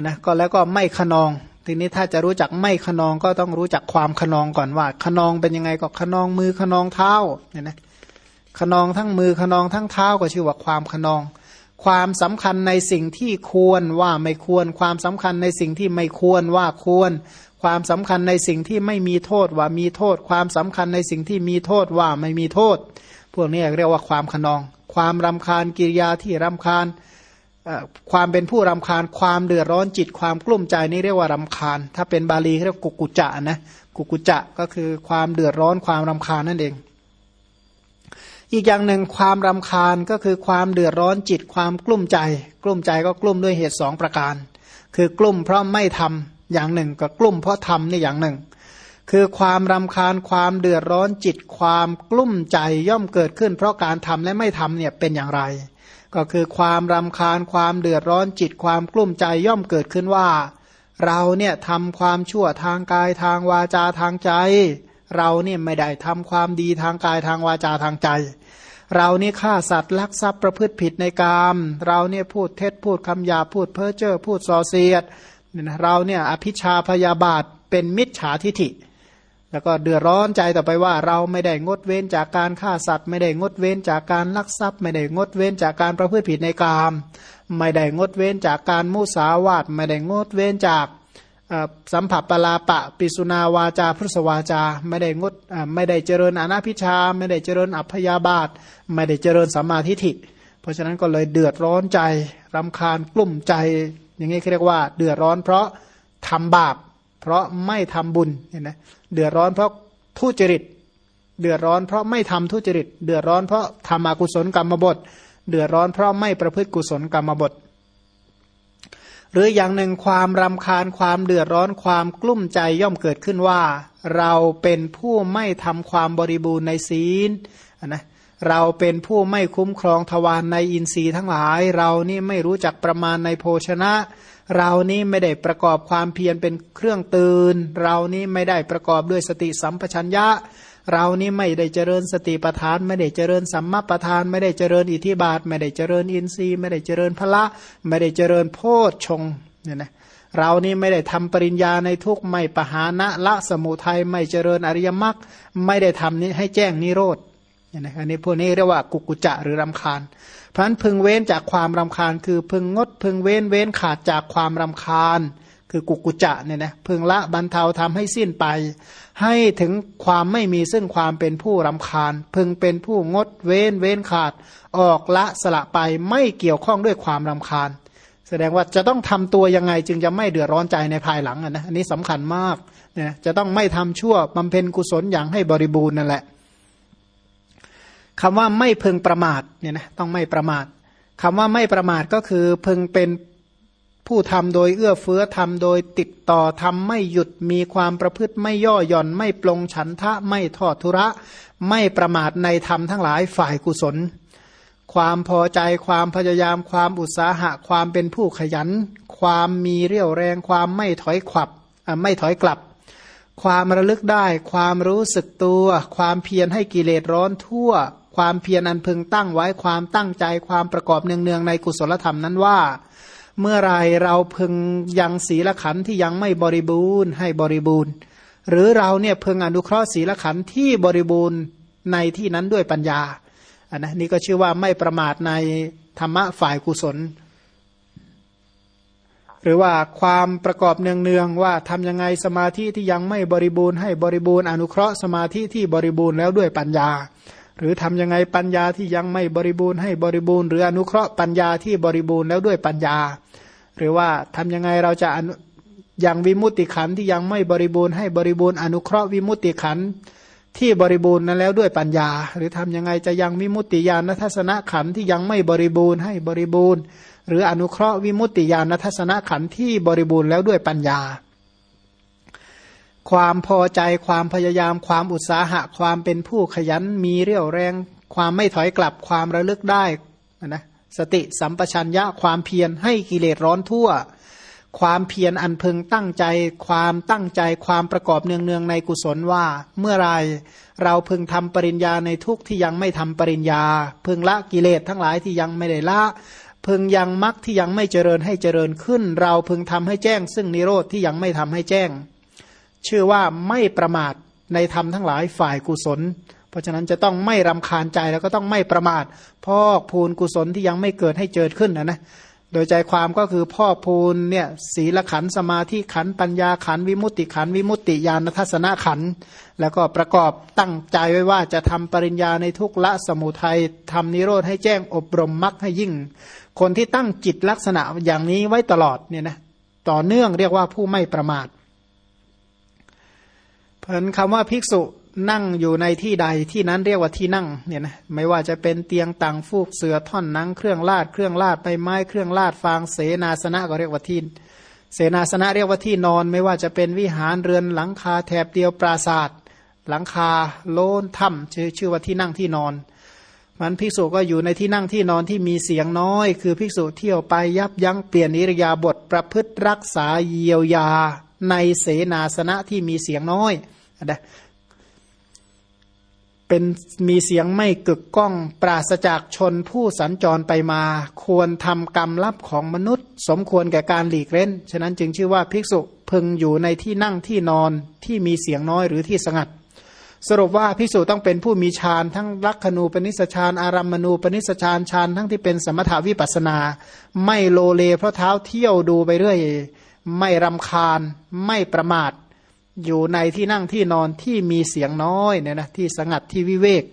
นนะก็แล้วก็ไม่ขนอง ทีนี้ถ้าจะรู้จักไม่ขนองก็ต้องรู้จักความขนองก่อนว่า ขนองเป็นยังไงก็ขนองมือขนองเท้าเนี่ยนะขนองทั้งมือขนองทั้งเท้าก็ชื่อว่าความขนอง ความสำคัญในสิ่งที่ควรว่าไม่ควร ความสำคัญในสิ่งที่ไม่ควรว่าควร ความสำคัญในสิ่งที่ไม่มีโทษว่ามีโทษ ความสำคัญในสิ่งที่มีโทษว่าไม่มีโทษ พวกนี้เรียกว่าความขนอง ความรำคาญกิริยาที่รำคาญ ความเป็นผู้รำคาญ ความเดือดร้อนจิตความกลุ้มใจนี่เรียกว่ารำคาญ ถ้าเป็นบาลีเรียกกุกุจะนะกุกุจะก็คือความเดือดร้อนความรำคาญนั่นเอง อีกอย่างหนึ่งความรำคาญก็คือความเดือดร้อนจิตความกลุ้มใจ กลุ้มใจก็กลุ้มด้วยเหตุสองประการ คือกลุ้มเพราะไม่ทำอย่างหนึ่งกับกลุ้มเพราะทำนี่อย่างหนึ่ง คือความรำคาญความเดือดร้อนจิตความกลุ้มใจย่อมเกิดขึ้น เพราะการทำและไม่ทำเนี่ยเป็นอย่างไร ก็คือความรำคาญความเดือดร้อนจิตความกลุ้มใจย่อมเกิดขึ้นว่า เราเนี่ยทำความชั่วทางกายทางวาจาทางใจ เราเนี่ยไม่ได้ทำความดีทางกายทางวาจาทางใจ เรานี่ฆ่าสัตว์ลักทรัพย์ประพฤติผิดในกาม เราเนี่ยพูดเท็จพูดคำหยาพูดเพ้อเจ้อพูดส่อเสียดเราเนี่ยอภิชาพยาบาทเป็นมิจฉาทิฐิ แล้วก็เดือดร้อนใจต่อไปว่าเราไม่ได้งดเว้นจากการฆ่าสัตว์ ไม่ได้งดเว้นจากการลักทรัพย์ ไม่ได้งดเว้นจากการประพฤติผิดในกาม ไม่ได้งดเว้นจากการมุสาวาทไม่ได้งดเว้นจากสัมผัสปลาปะ ปิสุนาวาจาพุทธวาจา ไม่ได้งดไม่ได้เจริญอนาพิชา ไม่ได้เจริญอัพยาบาท ไม่ได้เจริญสัมมาทิฏฐิ เพราะฉะนั้นก็เลยเดือดร้อนใจรำคาญกลุ่มใจ อย่างนี้เขาเรียกว่า เดือดร้อนเพราะทำบาป เพราะไม่ทำบุญเห็นไหมเดือดร้อนเพราะทุจริต เดือดร้อนเพราะไม่ทำทุจริต เดือดร้อนเพราะทำอกุศลกรรมบทเดือดร้อนเพราะไม่ประพฤติกุศลกรรมบทหรืออย่างหนึ่งความรำคาญความเดือดร้อนความกลุ้มใจย่อมเกิดขึ้นว่า เราเป็นผู้ไม่ทำความบริบูรณ์ในศีลนะเราเป็นผู้ไม่คุ้มครองทวารในอินทรีย์ทั้งหลาย เรานี่ไม่รู้จักประมาณในโภชนะ เรานี่ไม่ได้ประกอบความเพียรเป็นเครื่องตื่น เรานี่ไม่ได้ประกอบด้วยสติสัมปชัญญะ เรานี่ไม่ได้เจริญสติปัฏฐาน ไม่ได้เจริญสัมมาปัฏฐาน ไม่ได้เจริญอิทธิบาท ไม่ได้เจริญอินทรีย์ ไม่ได้เจริญพละ ไม่ได้เจริญโพชฌงเนี่ยนะเรานี่ไม่ได้ทำปริญญาในทุกไม่ปหานะละสมุทัยไม่เจริญอริยมรรคไม่ได้ทำนี้ให้แจ้งนิโรธ เนี่ยนะอันนี้พวกนี้เรียกว่ากุกุจะหรือรำคาญเพราะนั้นพึงเว้นจากความรำคาญ คือพึงงดพึงเว้นเว้นขาดจากความรำคาญ คือกุกุจะเนี่ยนะพึงละบรรเทาทำให้สิ้นไป ให้ถึงความไม่มีซึ่งความเป็นผู้รำคาญ พึงเป็นผู้งดเว้นเว้นขาด ออกละสละไปไม่เกี่ยวข้องด้วยความรำคาญ แสดงว่าจะต้องทำตัวยังไงจึงจะไม่เดือดร้อนใจในภายหลังนะอันนี้สำคัญมากเนี่ยจะต้องไม่ทำชั่วบำเพ็ญกุศลอย่างให้บริบูรณ์นั่นแหละ คำว่าไม่พึงประมาทเนี่ยนะต้องไม่ประมาทคำว่าไม่ประมาทก็คือพึงเป็นผู้ทำโดยเอื้อเฟื้อทำโดยติดต่อทำไม่หยุดมีความประพฤติไม่ย่อหย่อน ไม่ปลงฉันทะไม่ทอดทุระ ไม่ประมาทในธรรมทั้งหลายฝ่ายกุศล ความพอใจความพยายามความอุตสาหะ ความเป็นผู้ขยัน ความมีเรี่ยวแรง ความไม่ถอยขวับไม่ถอยกลับ ความระลึกได้ ความรู้สึกตัว ความเพียรให้กิเลสร้อนทั่ว ความเพียรอันพึงตั้งไว้ความตั้งใจความประกอบเนืองๆในกุศลธรรมนั้นว่า เมื่อไรเราพึงยังศีลขันที่ยังไม่บริบูรณ์ให้บริบูรณ์ หรือเราเนี่ยพึงอนุเคราะห์ศีลขันที่บริบูรณ์ในที่นั้นด้วยปัญญาอันนะนี่ก็ชื่อว่าไม่ประมาทในธรรมะฝ่ายกุศล หรือว่าความประกอบเนืองๆว่าทำยังไงสมาธิที่ยังไม่บริบูรณ์ให้บริบูรณ์อนุเคราะห์สมาธิที่บริบูรณ์แล้วด้วยปัญญา หรือทำยังไงปัญญาที่ยังไม่บริบูรณ์ให้บริบูรณ์หรืออนุเคราะห์ปัญญาที่บริบูรณ์แล้วด้วยปัญญา หรือว่าทำยังไงเราจะอยังวิมุตติขันที่ยังไม่บริบูรณ์ให้บริบูรณ์อนุเคราะห์วิมุตติขันที่บริบูรณ์นั้นแล้วด้วยปัญญา หรือทำยังไงจะยังวิมุตติญาณทัศนขันที่ยังไม่บริบูรณ์ให้บริบูรณ์ หรืออนุเคราะห์วิมุตติญาณทัศนขันที่บริบูรณ์แล้วด้วยปัญญา ความพอใจความพยายาม ความอุตสาหะ ความเป็นผู้ขยันมีเรี่ยวแรง ความไม่ถอยกลับความระลึกได้นะสติสัมปชัญญะความเพียรให้กิเลสร้อนทั่ว ความเพียรอันพึงตั้งใจ ความตั้งใจความประกอบเนืองๆในกุศลว่า เมื่อไรเราพึงทำปริญญาในทุกที่ยังไม่ทำปริญญา พึงละกิเลสทั้งหลายที่ยังไม่ได้ละพึงยังมรรคที่ยังไม่เจริญให้เจริญขึ้น เราพึงทำให้แจ้ง ซึ่งนิโรธที่ยังไม่ทำให้แจ้ง ชื่อว่าไม่ประมาทในธรรมทั้งหลายฝ่ายกุศล เพราะฉะนั้นจะต้องไม่รำคาญใจแล้วก็ต้องไม่ประมาทพอกพูนกุศลที่ยังไม่เกิดให้เจิดขึ้นนะนะโดยใจความก็คือพ่อพูนเนี่ยศีลขันสมาธิขันปัญญาขันวิมุตติขันวิมุตติญาณทัศนขัน แล้วก็ประกอบตั้งใจไว้ว่าจะทำปริญญาในทุกละสมุทัยทำนิโรธให้แจ้งอบรมมรรคให้ยิ่ง คนที่ตั้งจิตลักษณะอย่างนี้ไว้ตลอดเนี่ยนะต่อเนื่องเรียกว่าผู้ไม่ประมาท เพราะคำว่าภิกษุนั่งอยู่ในที่ใดที่นั้นเรียกว่าที่นั่งเนี่ยนะไม่ว่าจะเป็นเตียงต่างฟูกเสือท่อนนังเครื่องลาดเครื่องลาดใบไม้เครื่องลาดฟางเสนาสนะก็เรียกว่าที่เสนาสนะเรียกว่าที่นอน ไม่ว่าจะเป็นวิหารเรือนหลังคาแถบเดียวปราศาสตร์หลังคาโลนถ้ำชื่อชื่อว่าที่นั่งที่นอน มันภิกษุก็อยู่ในที่นั่งที่นอนที่มีเสียงน้อย คือภิกษุเที่ยวไปยับยั้งเปลี่ยนนิรยาบทประพฤติรักษาเยียวยา ในเสนาสนะที่มีเสียงน้อยนะเป็นมีเสียงไม่กึกก้องปราศจากชนผู้สัญจรไปมา ควรทำกรรมลับของมนุษย์ สมควรแก่การหลีกเล่น ฉะนั้นจึงชื่อว่าภิกษุพึงอยู่ในที่นั่งที่นอนที่มีเสียงน้อยหรือที่สงัด สรุปว่าภิกษุต้องเป็นผู้มีฌานทั้งลักขณูปนิสฌานอารัมมณูปนิสฌานฌานทั้งที่เป็นสมถาวิปัสนา ไม่โลเลเพราะเท้าเที่ยวดูไปเรื่อย ไม่รำคาญ ไม่ประมาท อยู่ในที่นั่งที่นอนที่มีเสียงน้อยเนี่ยนะที่สงัดที่วิเวก